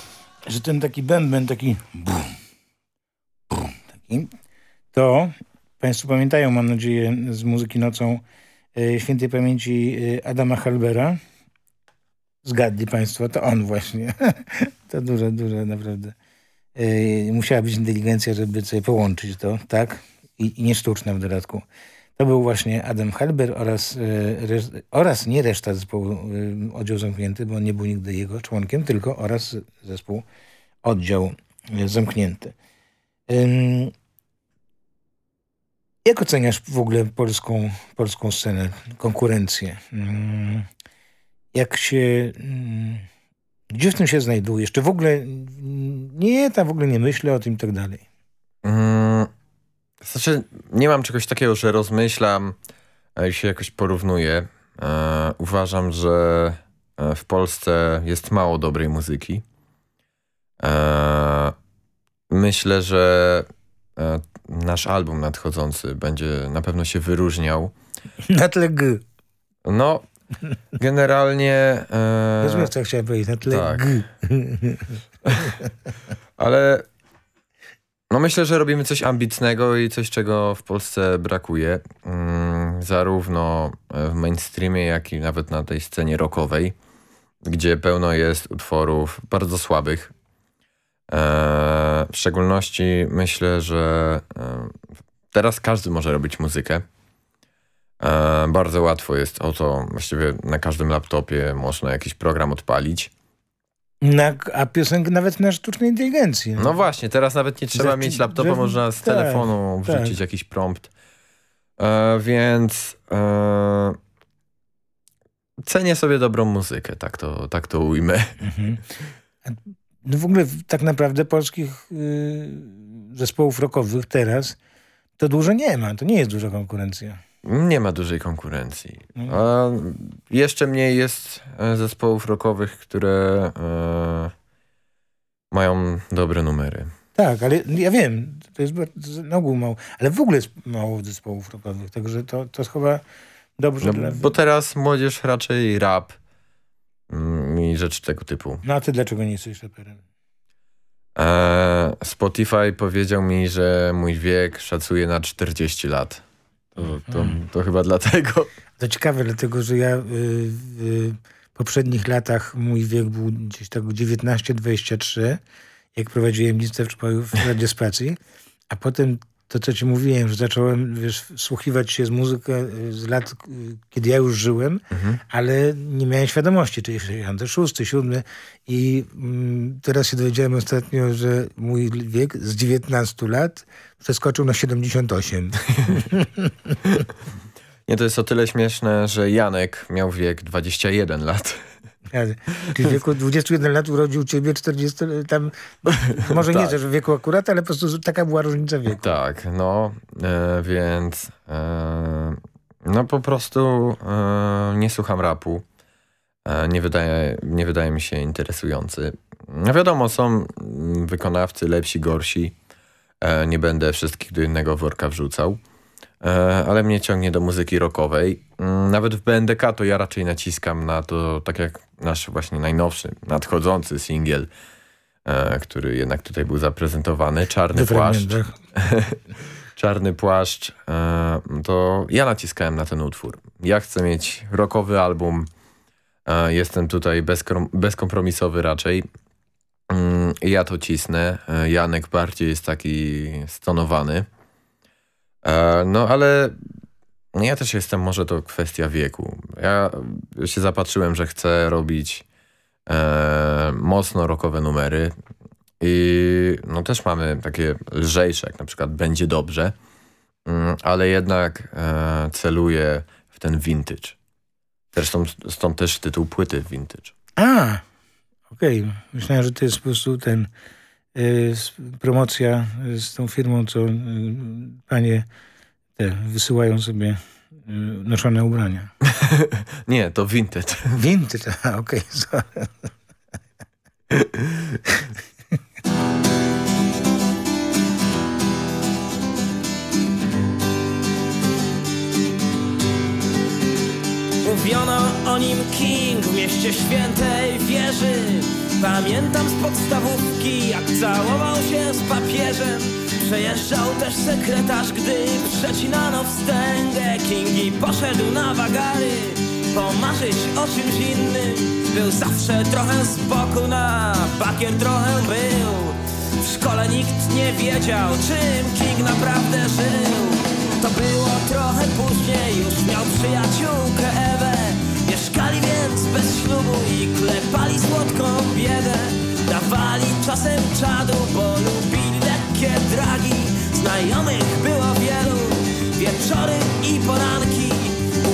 że ten taki bęben, taki bum, bum, taki, to Państwo pamiętają, mam nadzieję, z muzyki nocą e, świętej pamięci e, Adama Halbera. Zgadli Państwo, to on właśnie. to duże, duże naprawdę. E, musiała być inteligencja, żeby sobie połączyć to, tak? I, i nie sztuczna w dodatku. To był właśnie Adam Halber oraz, e, oraz nie reszta zespołu e, Oddział Zamknięty, bo nie był nigdy jego członkiem, tylko oraz zespół Oddział e, Zamknięty. Jak oceniasz w ogóle polską, polską scenę, konkurencję? Jak się... Gdzie w tym się znajdujesz? Czy w ogóle... Nie, tam w ogóle nie myślę o tym i tak dalej. Mm, znaczy, nie mam czegoś takiego, że rozmyślam i się jakoś porównuję. E, uważam, że e, w Polsce jest mało dobrej muzyki. E, myślę, że e, nasz album nadchodzący będzie na pewno się wyróżniał. Na tle G. No, generalnie... E, Rozumiesz, co chciałem powiedzieć? Na tle tak. G. Ale no myślę, że robimy coś ambitnego i coś, czego w Polsce brakuje. Mm, zarówno w mainstreamie, jak i nawet na tej scenie rockowej, gdzie pełno jest utworów bardzo słabych. E, w szczególności myślę, że e, teraz każdy może robić muzykę. E, bardzo łatwo jest o to, właściwie na każdym laptopie można jakiś program odpalić. Na, a piosenkę nawet na sztucznej inteligencji. No właśnie, teraz nawet nie trzeba mieć laptopa, że- można z tak, telefonu tak. wrzucić jakiś prompt. E, więc e, cenię sobie dobrą muzykę, tak to, tak to ujmę. Mhm. No w ogóle tak naprawdę polskich y, zespołów rockowych teraz to dużo nie ma. To nie jest duża konkurencja. Nie ma dużej konkurencji. No. A jeszcze mniej jest e, zespołów rockowych, które e, mają dobre numery. Tak, ale ja wiem, to jest na ogół mało, ale w ogóle jest mało zespołów rockowych, także to, to jest chyba dobrze No, dla... bo teraz młodzież raczej rap mm, i rzeczy tego typu. No a ty dlaczego nie jesteś raperem? E, Spotify powiedział mi, że mój wiek szacuje na 40 lat. To, to, Mhm. to chyba dlatego. To ciekawe, dlatego że ja y, w poprzednich latach mój wiek był gdzieś tak 19-23, jak prowadziłem listę w radiospacji, a potem to, co ci mówiłem, że zacząłem wiesz, wsłuchiwać się z muzykę y, z lat, y, kiedy ja już żyłem, Mhm. ale nie miałem świadomości, czyli 66, 7 i mm, teraz się dowiedziałem ostatnio, że mój wiek z 19 lat przeskoczył na 78. Nie, to jest o tyle śmieszne, że Janek miał wiek 21 lat. Czyli w wieku 21 lat urodził ciebie 40, tam, może nie, Tak. że w wieku akurat, ale po prostu taka była różnica wieku. Tak, no, e, więc e, no po prostu e, nie słucham rapu. E, nie, wydaje, nie wydaje mi się interesujący. No wiadomo, są wykonawcy lepsi, gorsi. E, nie będę wszystkich do jednego worka wrzucał. E, ale mnie ciągnie do muzyki rockowej. Mm, Nawet w BNDK to ja raczej naciskam na to, tak jak nasz właśnie najnowszy, nadchodzący singiel, e, który jednak tutaj był zaprezentowany, Czarny Płaszcz. fragmentach. Czarny Płaszcz, e, to ja naciskałem na ten utwór. Ja chcę mieć rockowy album. Jestem tutaj bezkompromisowy raczej. Mm, ja to cisnę. Janek bardziej jest taki stonowany. E, No ale ja też jestem, może to kwestia wieku. Ja się zapatrzyłem, że chcę robić e, mocno rockowe numery i no też mamy takie lżejsze, jak na przykład Będzie Dobrze, mm, ale jednak e, celuję w ten vintage. Zresztą stąd też tytuł płyty vintage. A, okej. Myślałem, że to jest po prostu ten promocja y, z tą firmą, co y, panie te wysyłają sobie y, noszone ubrania. Nie, to vintage. Vintage, a, okej. Mówiono o o nim King w mieście świętej wieży Pamiętam z podstawówki, jak całował się z papieżem. Przejeżdżał też sekretarz, gdy przecinano wstęgę. King i poszedł na wagary Pomarzyć o czymś innym. Był zawsze trochę z boku na bakier trochę był. W szkole nikt nie wiedział, czym King naprawdę żył. To było trochę później, już miał przyjaciółkę Ewę Mieszkali więc bez ślubu i klepali słodką biedę. Dawali czasem czadu, bo lubili lekkie dragi. Znajomych było wielu, wieczory i poranki.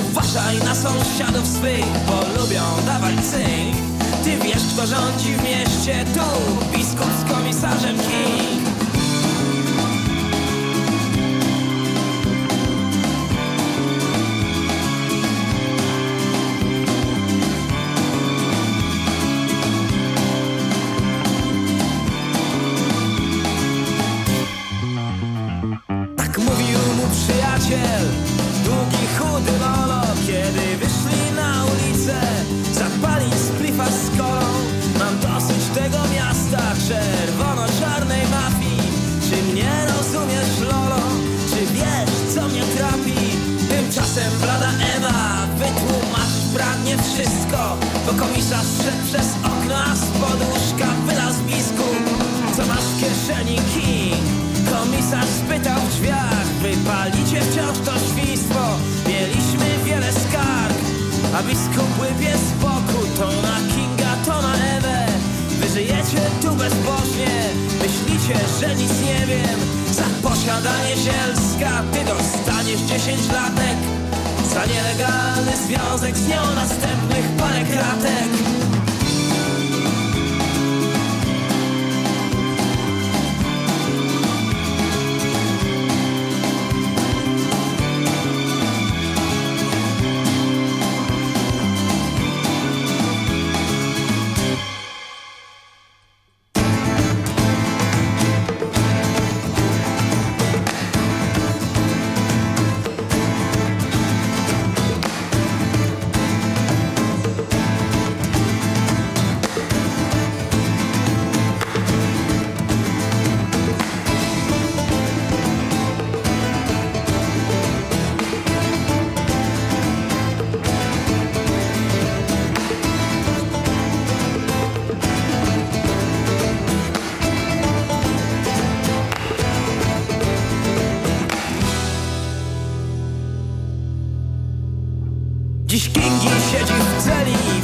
Uważaj na sąsiadów swych, bo lubią dawać cynk Ty wiesz kto rządzi w mieście, tu biskup z komisarzem King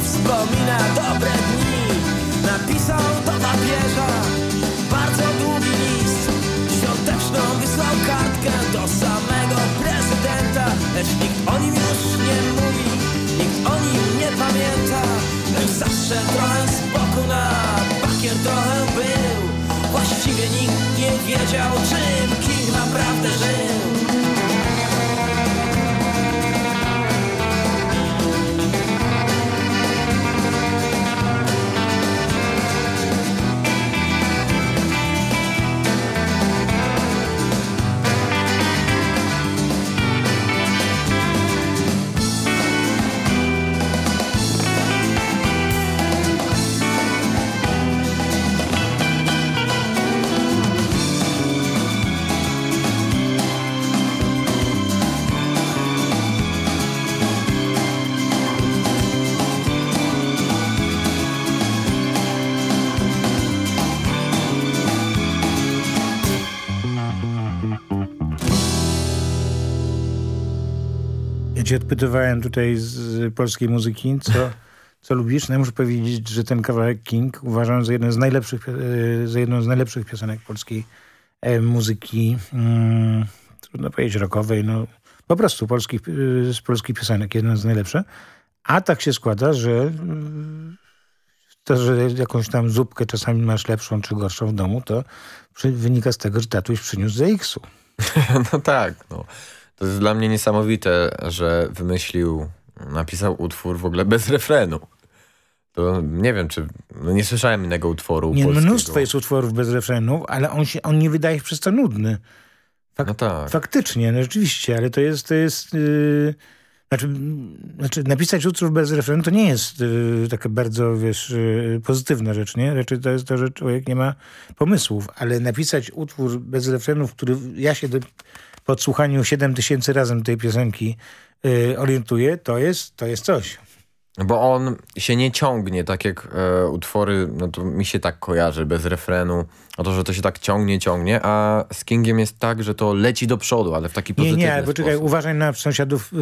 wspomina dobre dni. Napisał do papieża bardzo długi list. Świąteczną wysłał kartkę do samego prezydenta Lecz nikt o nim już nie mówi, nikt o nim nie pamięta. Był zawsze trochę z boku na bakier trochę był. Właściwie nikt nie wiedział czym King naprawdę żył odpytywałem tutaj z polskiej muzyki, co, co lubisz. No ja muszę powiedzieć, że ten kawałek King uważam za jeden z najlepszych, e, za jedną z najlepszych piosenek polskiej e, muzyki, mm, trudno powiedzieć rockowej, no po prostu polskich, e, z polskich piosenek, jeden z najlepszych. A tak się składa, że mm, to, że jakąś tam zupkę czasami masz lepszą czy gorszą w domu, to wynika z tego, że tatuś przyniósł ZX-u. No tak, no. To jest dla mnie niesamowite, że wymyślił, napisał utwór w ogóle bez refrenu. To nie wiem, czy... No nie słyszałem innego utworu Nie, polskiego. mnóstwo jest utworów bez refrenu, ale on, się, on nie wydaje się przez to nudny. Fak No tak. Faktycznie, no rzeczywiście, ale to jest... To jest yy, Znaczy, znaczy napisać utwór bez refrenu to nie jest y, taka bardzo, wiesz, y, pozytywna rzecz, nie? Raczej to jest to, że człowiek nie ma pomysłów, ale napisać utwór bez refrenu, w który ja się do, po odsłuchaniu 7 tysięcy razem tej piosenki y, orientuję, to jest, to jest coś. Bo on się nie ciągnie, tak jak e, utwory, no to mi się tak kojarzy, bez refrenu, o to, że to się tak ciągnie, ciągnie, a z Kingiem jest tak, że to leci do przodu, ale w taki Nie, pozytywny nie, ale poczekaj, sposób. uważaj na sąsiadów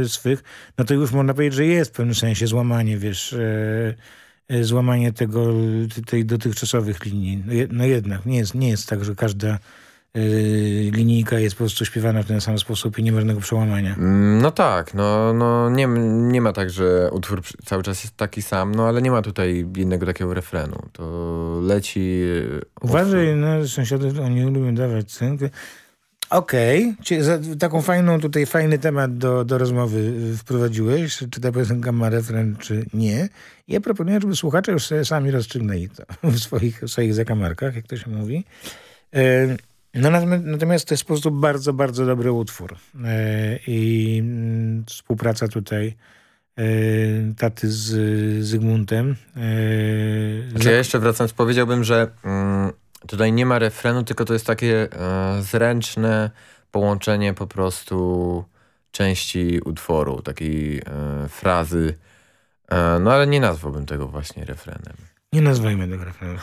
yy, swych, no to już można powiedzieć, że jest w pewnym sensie złamanie, wiesz, yy, yy, złamanie tego, tej dotychczasowych linii. No, no jednak, nie jest, nie jest tak, że każda linijka jest po prostu śpiewana w ten sam sposób i nie ma żadnego przełamania. Mm, No tak, no, no nie, nie ma tak, że utwór cały czas jest taki sam, no ale nie ma tutaj innego takiego refrenu. To leci... e, Uważaj na sąsiadów, oni lubią dawać cynkę. Okej, za- taką fajną, tutaj fajny temat do, do rozmowy y, wprowadziłeś, czy ta piosenka ma refren, czy nie. Ja proponuję, żeby słuchacze już sobie sami rozstrzygnęli to w swoich, w swoich zakamarkach, jak to się mówi. E, No natomiast, to jest po prostu bardzo, bardzo dobry utwór. E, I mm, współpraca tutaj e, taty z Zygmuntem. e, Znaczy ja jeszcze wracając, powiedziałbym, że mm, tutaj nie ma refrenu, tylko to jest takie zręczne połączenie po prostu części utworu, takiej frazy. No ale nie nazwałbym tego właśnie refrenem. Nie nazwijmy tego refrenu.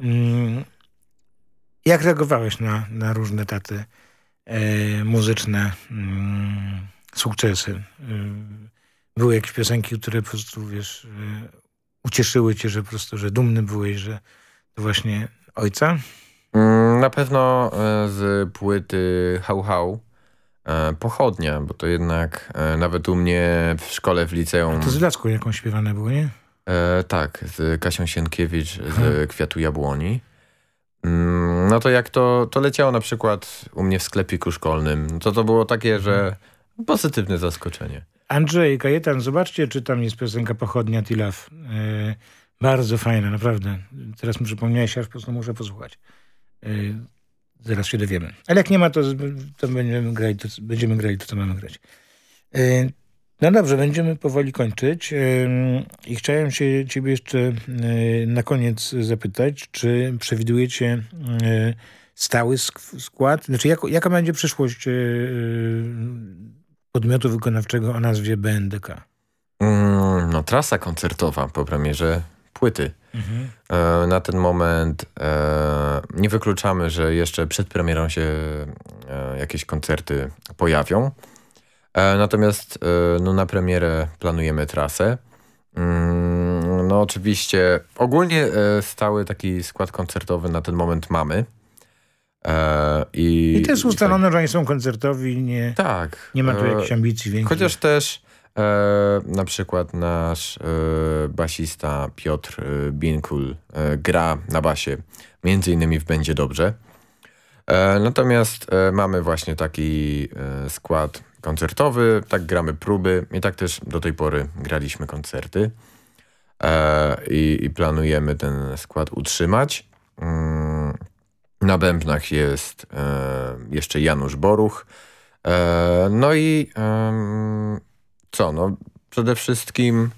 Jak reagowałeś na, na różne taty e, muzyczne mm, sukcesy? Y, były jakieś piosenki, które po prostu, wiesz, y, ucieszyły cię, że po prostu, że dumny byłeś, że to właśnie ojca? Mm, Na pewno e, z płyty Hał Hał e, Pochodnia, bo to jednak e, nawet u mnie w szkole, w liceum... To z Laską jaką śpiewane było, nie? E, tak, z Kasią Sienkiewicz z Kwiatu Jabłoni. Mm, No to jak to, to leciało na przykład u mnie w sklepiku szkolnym, to to było takie, że pozytywne zaskoczenie. Andrzej Kajetan, zobaczcie, czy tam jest piosenka Pochodnia Tilaf. E, bardzo fajna, naprawdę. Teraz mi przypomniałeś, aż po prostu muszę posłuchać. E, zaraz się dowiemy. Ale jak nie ma, to, to, będziemy, grali to będziemy grali to, co mamy grać. E, no dobrze, będziemy powoli kończyć. I chciałem się ciebie jeszcze e, na koniec zapytać, czy przewidujecie e, stały sk- skład? Znaczy, jak, jaka będzie przyszłość e, podmiotu wykonawczego o nazwie BNDK? Mm, No trasa koncertowa po premierze płyty. Mhm. E, Na ten moment e, nie wykluczamy, że jeszcze przed premierą się e, jakieś koncerty pojawią. E, Natomiast e, no, na premierę planujemy trasę. Mm, No oczywiście ogólnie e, stały taki skład koncertowy na ten moment mamy. I, I to jest ustalone, że oni są koncertowi, nie, tak. nie ma tu jakichś ambicji większych. Chociaż też e, na przykład nasz e, basista Piotr e, Binkul e, gra na basie, między innymi w Będzie Dobrze. Natomiast mamy właśnie taki skład koncertowy, tak gramy próby i tak też do tej pory graliśmy koncerty e, i, i planujemy ten skład utrzymać. Mm, na bębnach jest e, jeszcze Janusz Boruch. E, no i co, no przede wszystkim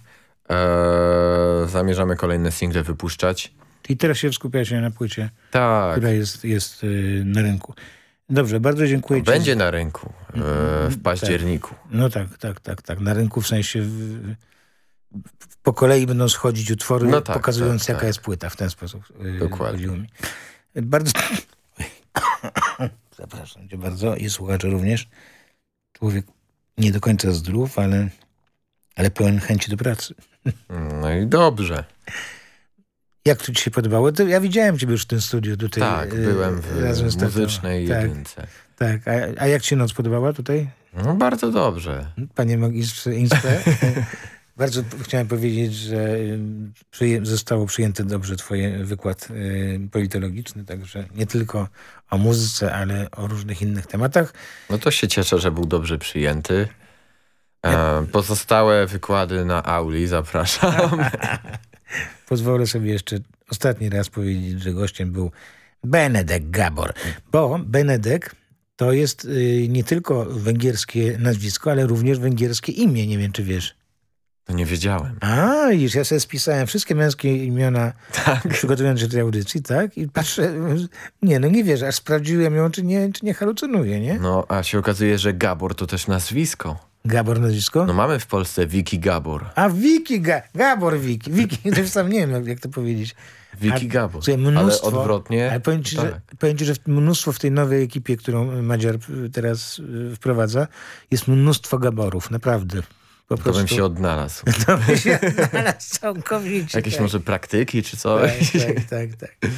e, zamierzamy kolejne single wypuszczać. I teraz się skupiacie na płycie, Tak. która jest, jest y, na rynku. Dobrze, bardzo dziękuję ci. Będzie na rynku e, w październiku. No tak, tak, tak, tak. Na rynku w sensie w, w, po kolei będą schodzić utwory, No tak, pokazując tak, jaka tak. jest płyta w ten sposób. y, Dokładnie. mi. Bardzo... Zapraszam cię bardzo i słuchacze również. Człowiek nie do końca zdrów, ale, ale pełen chęci do pracy. No i dobrze. Jak to ci się podobało? To ja widziałem ciebie już w tym studiu tutaj. Tak, y, byłem w razem z muzycznej tak, jedynce. Tak, a, a jak ci noc podobała tutaj? No bardzo dobrze. Panie magistrze Inspe, bardzo chciałem powiedzieć, że przyję, zostało przyjęte dobrze twoje wykład y, politologiczny, także nie tylko o muzyce, ale o różnych innych tematach. No to się cieszę, że był dobrze przyjęty. E, pozostałe wykłady na auli zapraszam. Pozwolę sobie jeszcze ostatni raz powiedzieć, że gościem był Benedek Gabor, bo Benedek to jest y, nie tylko węgierskie nazwisko, ale również węgierskie imię. Nie wiem, czy wiesz. To nie wiedziałem. A, widzisz, ja sobie spisałem wszystkie męskie imiona, Tak. przygotowując się do tej audycji, tak? I patrzę, nie, no nie wierzę, aż sprawdziłem ją, czy nie, czy nie halucynuję, nie? No, a się okazuje, że Gabor to też nazwisko. Gabor nazwisko? No mamy w Polsce Wiki Gabor. A Wiki, Ga Gabor Wiki, Wiki, to już sam nie wiem, jak to powiedzieć. Wiki Gabor. słuchaj, Ale mnóstwo, odwrotnie, Ale powiem ci, tak. że, powiem ci, że mnóstwo w tej nowej ekipie, którą Madziar y, teraz y, wprowadza, jest mnóstwo Gaborów, naprawdę. Po To prostu. bym się odnalazł. To by się znalazł całkowicie. Jakieś tak. może praktyki czy coś? Tak, tak, tak, tak.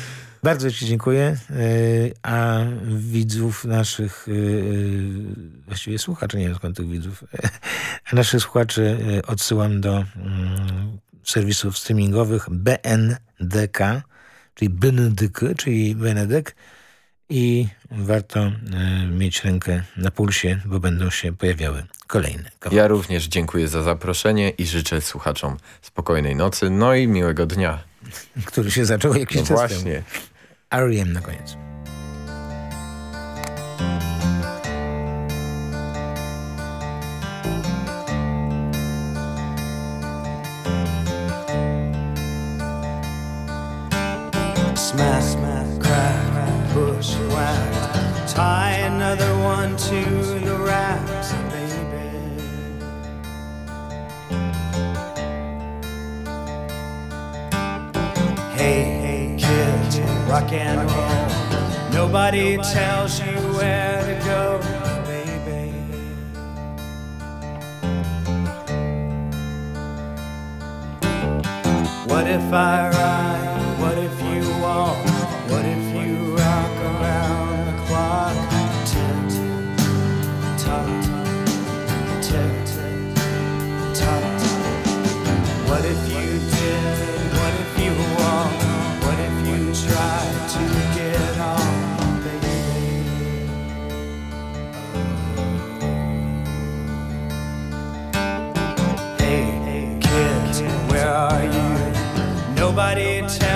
Bardzo Ci dziękuję. y, A widzów naszych, y, y, właściwie słuchaczy, nie wiem skąd tych widzów, a naszych słuchaczy odsyłam do mm, serwisów streamingowych BNDK, czyli Benedyk, czyli Benedek i warto y, mieć rękę na pulsie, bo będą się pojawiały kolejne. Ja również dziękuję za zaproszenie i życzę słuchaczom spokojnej nocy, no i miłego dnia. Który się zaczął jakiś No czas temu. właśnie. R.E.M. na koniec. Smack, to the racks, baby. Hey, hey, kids, rock and roll. Nobody tells you where to go, baby. What if I ride? somebody tell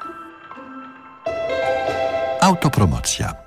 Autopromocja.